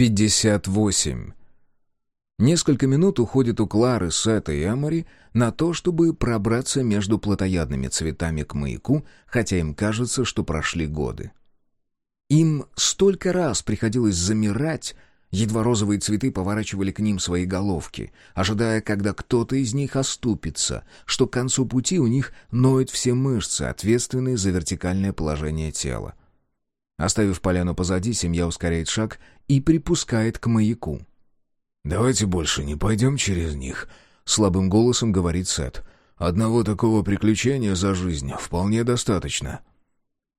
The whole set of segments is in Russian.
58. Несколько минут уходит у Клары, Сета и Эмори на то, чтобы пробраться между плотоядными цветами к маяку, хотя им кажется, что прошли годы. Им столько раз приходилось замирать, едва розовые цветы поворачивали к ним свои головки, ожидая, когда кто-то из них оступится, что к концу пути у них ноют все мышцы, ответственные за вертикальное положение тела. Оставив поляну позади, семья ускоряет шаг и припускает к маяку. «Давайте больше не пойдем через них», — слабым голосом говорит Сет. «Одного такого приключения за жизнь вполне достаточно».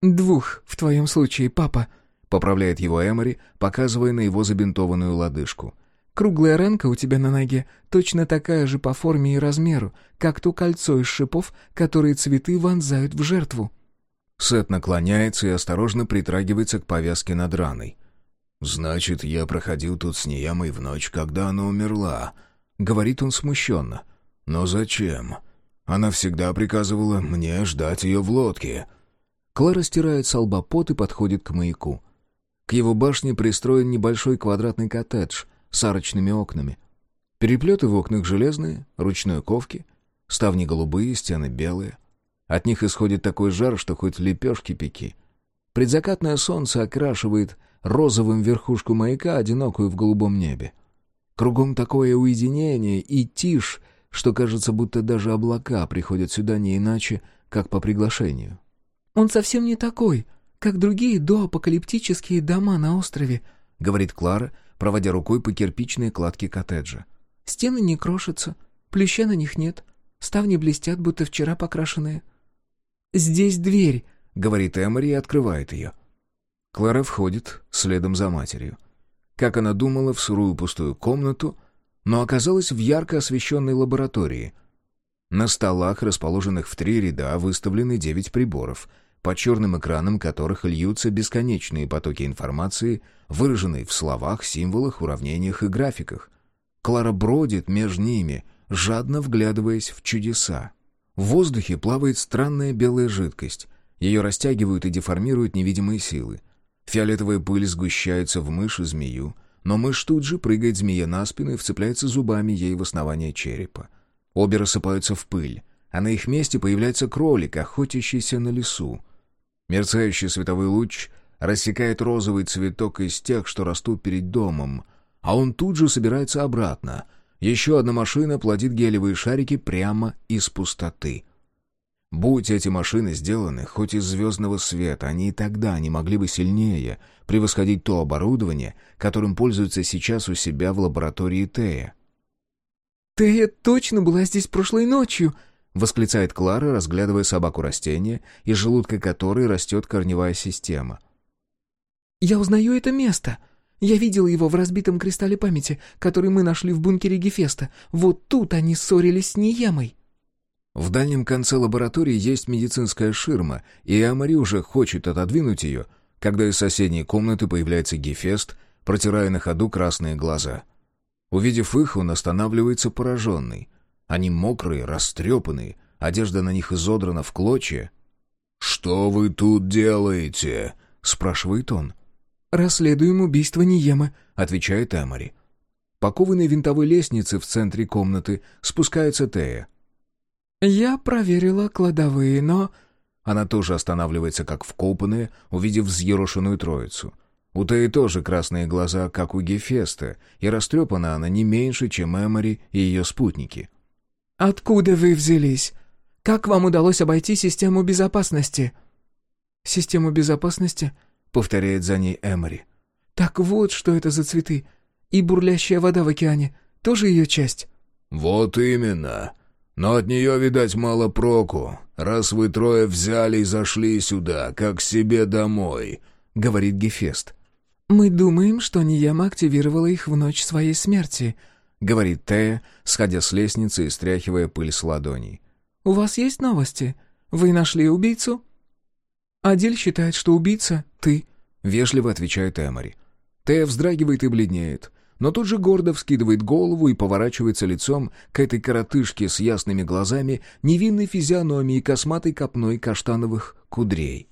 «Двух, в твоем случае, папа», — поправляет его Эмори, показывая на его забинтованную лодыжку. «Круглая ранка у тебя на ноге точно такая же по форме и размеру, как то кольцо из шипов, которые цветы вонзают в жертву». Сет наклоняется и осторожно притрагивается к повязке над раной. «Значит, я проходил тут с Ниямой в ночь, когда она умерла», — говорит он смущенно. «Но зачем? Она всегда приказывала мне ждать ее в лодке». Клара стирает с лба пот и подходит к маяку. К его башне пристроен небольшой квадратный коттедж с арочными окнами. Переплеты в окнах железные, ручной ковки, ставни голубые, стены белые. От них исходит такой жар, что хоть лепешки пеки. Предзакатное солнце окрашивает розовым верхушку маяка, одинокую в голубом небе. Кругом такое уединение и тишь, что кажется, будто даже облака приходят сюда не иначе, как по приглашению. «Он совсем не такой, как другие доапокалиптические дома на острове», — говорит Клара, проводя рукой по кирпичной кладке коттеджа. «Стены не крошатся, плюща на них нет, ставни блестят, будто вчера покрашенные. «Здесь дверь», — говорит Эмори и открывает ее. Клара входит следом за матерью. Как она думала, в сырую пустую комнату, но оказалась в ярко освещенной лаборатории. На столах, расположенных в три ряда, выставлены девять приборов, по черным экранам которых льются бесконечные потоки информации, выраженные в словах, символах, уравнениях и графиках. Клара бродит между ними, жадно вглядываясь в чудеса. В воздухе плавает странная белая жидкость. Ее растягивают и деформируют невидимые силы. Фиолетовая пыль сгущается в мышь и змею, но мышь тут же прыгает змея на спину и вцепляется зубами ей в основание черепа. Обе рассыпаются в пыль, а на их месте появляется кролик, охотящийся на лесу. Мерцающий световой луч рассекает розовый цветок из тех, что растут перед домом, а он тут же собирается обратно — еще одна машина плодит гелевые шарики прямо из пустоты. Будь эти машины сделаны хоть из звездного света, они и тогда не могли бы сильнее превосходить то оборудование, которым пользуются сейчас у себя в лаборатории Тея. «Тея точно была здесь прошлой ночью!» — восклицает Клара, разглядывая собаку растения, из желудка которой растет корневая система. «Я узнаю это место!» Я видел его в разбитом кристалле памяти, который мы нашли в бункере Гефеста. Вот тут они ссорились с Ниемой». В дальнем конце лаборатории есть медицинская ширма, и Амари уже хочет отодвинуть ее, когда из соседней комнаты появляется Гефест, протирая на ходу красные глаза. Увидев их, он останавливается пораженный. Они мокрые, растрепанные, одежда на них изодрана в клочья. «Что вы тут делаете?» — спрашивает он. «Расследуем убийство Ниемы», — отвечает Эмори. По кованой винтовой лестнице в центре комнаты спускается Тея. «Я проверила кладовые, но...» Она тоже останавливается, как вкопанная, увидев взъерошенную троицу. У Теи тоже красные глаза, как у Гефеста, и растрепана она не меньше, чем Эмори и ее спутники. «Откуда вы взялись? Как вам удалось обойти систему безопасности?» «Систему безопасности?» — повторяет за ней Эмори. «Так вот, что это за цветы. И бурлящая вода в океане. Тоже ее часть?» «Вот именно. Но от нее, видать, мало проку, раз вы трое взяли и зашли сюда, как к себе домой», — говорит Гефест. «Мы думаем, что Нияма активировала их в ночь своей смерти», — говорит Тея, сходя с лестницы и стряхивая пыль с ладоней. «У вас есть новости? Вы нашли убийцу?» «Адель считает, что убийца — ты», — вежливо отвечает Эмори. Тея вздрагивает и бледнеет, но тут же гордо вскидывает голову и поворачивается лицом к этой коротышке с ясными глазами, невинной физиономией и косматой копной каштановых кудрей.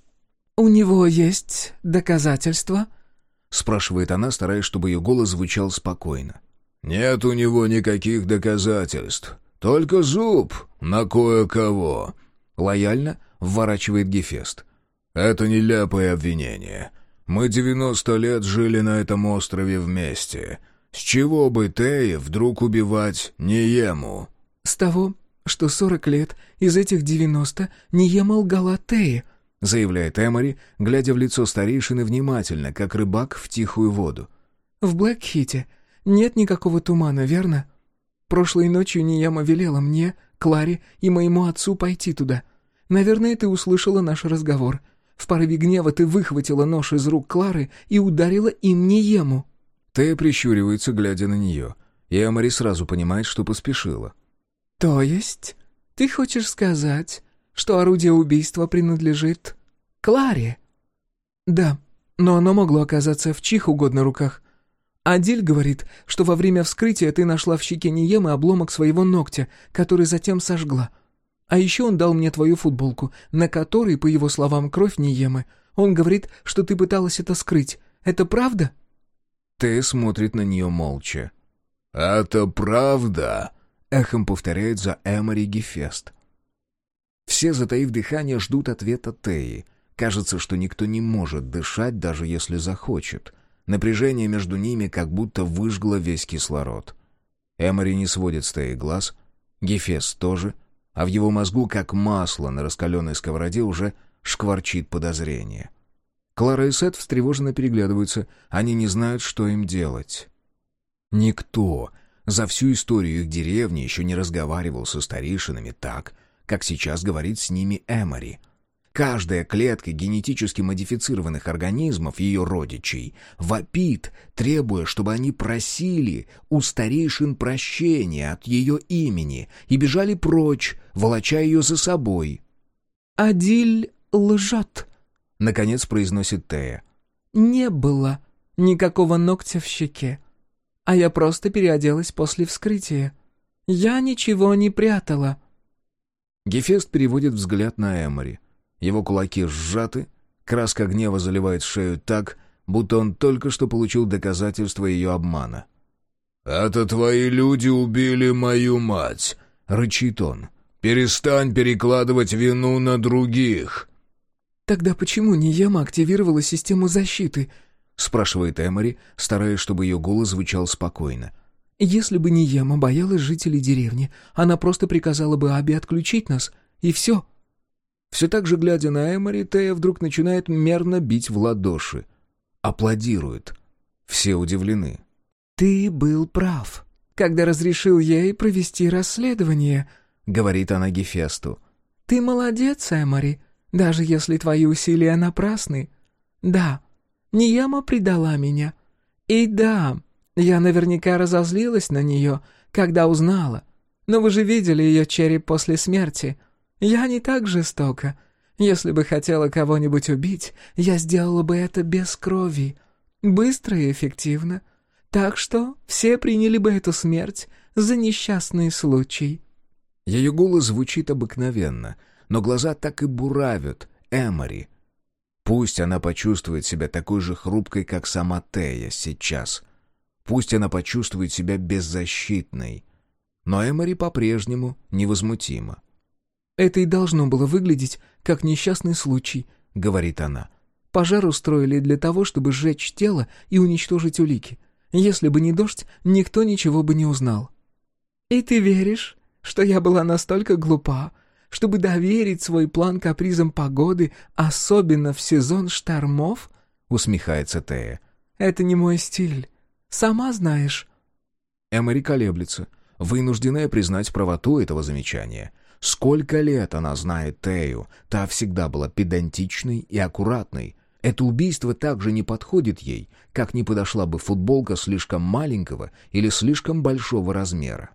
«У него есть доказательства?» — спрашивает она, стараясь, чтобы ее голос звучал спокойно. «Нет у него никаких доказательств. Только зуб на кое-кого», — лояльно вворачивает Гефест. «Это нелепое обвинение. Мы девяносто лет жили на этом острове вместе. С чего бы Тея вдруг убивать Ниему?» «С того, что сорок лет из этих девяносто Ниема лгала Тея», — заявляет Эмори, глядя в лицо старейшины внимательно, как рыбак в тихую воду. «В Блэкхите нет никакого тумана, верно? Прошлой ночью Нияма велела мне, Кларе и моему отцу пойти туда. Наверное, ты услышала наш разговор. В порыве гнева ты выхватила нож из рук Клары и ударила им Ниему». Тея прищуривается, глядя на нее, и Эмори сразу понимает, что поспешила. «То есть ты хочешь сказать, что орудие убийства принадлежит Кларе?» «Да, но оно могло оказаться в чих угодно руках. Адиль говорит, что во время вскрытия ты нашла в щеке Ниемы обломок своего ногтя, который затем сожгла. А еще он дал мне твою футболку, на которой, по его словам, кровь Ниемы. Он говорит, что ты пыталась это скрыть. Это правда?» Ты смотрит на нее молча. «Это правда?» — эхом повторяет за Эмори Гефест. Все, затаив дыхание, ждут ответа Теи. Кажется, что никто не может дышать, даже если захочет. Напряжение между ними как будто выжгло весь кислород. Эмори не сводит с Теи глаз, Гефест тоже, а в его мозгу, как масло на раскаленной сковороде, уже шкварчит подозрение. Клара и Сет встревоженно переглядываются, они не знают, что им делать. Никто за всю историю их деревни еще не разговаривал со старейшинами так, как сейчас говорит с ними Эмори. Каждая клетка генетически модифицированных организмов, ее родичей, вопит, требуя, чтобы они просили у старейшин прощения от ее имени и бежали прочь, волоча ее за собой. «Адиль лжет», — наконец произносит Тея. «Не было никакого ногтя в щеке, а я просто переоделась после вскрытия. Я ничего не прятала». Гефест переводит взгляд на Эмори. Его кулаки сжаты, краска гнева заливает шею так, будто он только что получил доказательство ее обмана. «Это твои люди убили мою мать», — рычит он. «Перестань перекладывать вину на других». «Тогда почему Нияма активировала систему защиты?» — спрашивает Эмори, стараясь, чтобы ее голос звучал спокойно. Если бы не Яма боялась жителей деревни, она просто приказала бы Аби отключить нас, и все. Все так же, глядя на Эмори, Тея вдруг начинает мерно бить в ладоши. Аплодирует. Все удивлены. «Ты был прав, когда разрешил ей провести расследование», — говорит она Гефесту. «Ты молодец, Эмори, даже если твои усилия напрасны. Да, Нияма предала меня. И да, я наверняка разозлилась на нее, когда узнала. Но вы же видели ее череп после смерти. Я не так жестока. Если бы хотела кого-нибудь убить, я сделала бы это без крови. Быстро и эффективно. Так что все приняли бы эту смерть за несчастный случай». Ее голос звучит обыкновенно, но глаза так и буравят Эмори. Пусть она почувствует себя такой же хрупкой, как сама Тея сейчас — Пусть она почувствует себя беззащитной. Но Эмори по-прежнему невозмутима. «Это и должно было выглядеть как несчастный случай», — говорит она. «Пожар устроили для того, чтобы сжечь тело и уничтожить улики. Если бы не дождь, никто ничего бы не узнал». «И ты веришь, что я была настолько глупа, чтобы доверить свой план капризам погоды, особенно в сезон штормов?» — усмехается Тея. «Это не мой стиль. Сама знаешь». Эмори колеблется, вынужденная признать правоту этого замечания. Сколько лет она знает Тею, та всегда была педантичной и аккуратной. Это убийство также не подходит ей, как не подошла бы футболка слишком маленького или слишком большого размера.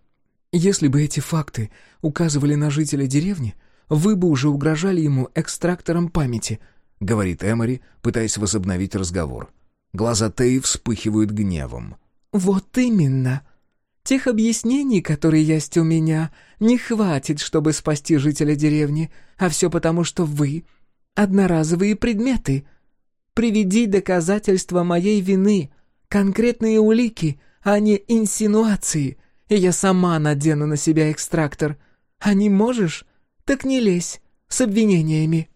«Если бы эти факты указывали на жителя деревни, вы бы уже угрожали ему экстрактором памяти», — говорит Эмори, пытаясь возобновить разговор. Глаза Теи вспыхивают гневом. «Вот именно. Тех объяснений, которые есть у меня, не хватит, чтобы спасти жителя деревни, а все потому, что вы — одноразовые предметы. Приведи доказательства моей вины, конкретные улики, а не инсинуации, и я сама надену на себя экстрактор. А не можешь? Так не лезь с обвинениями».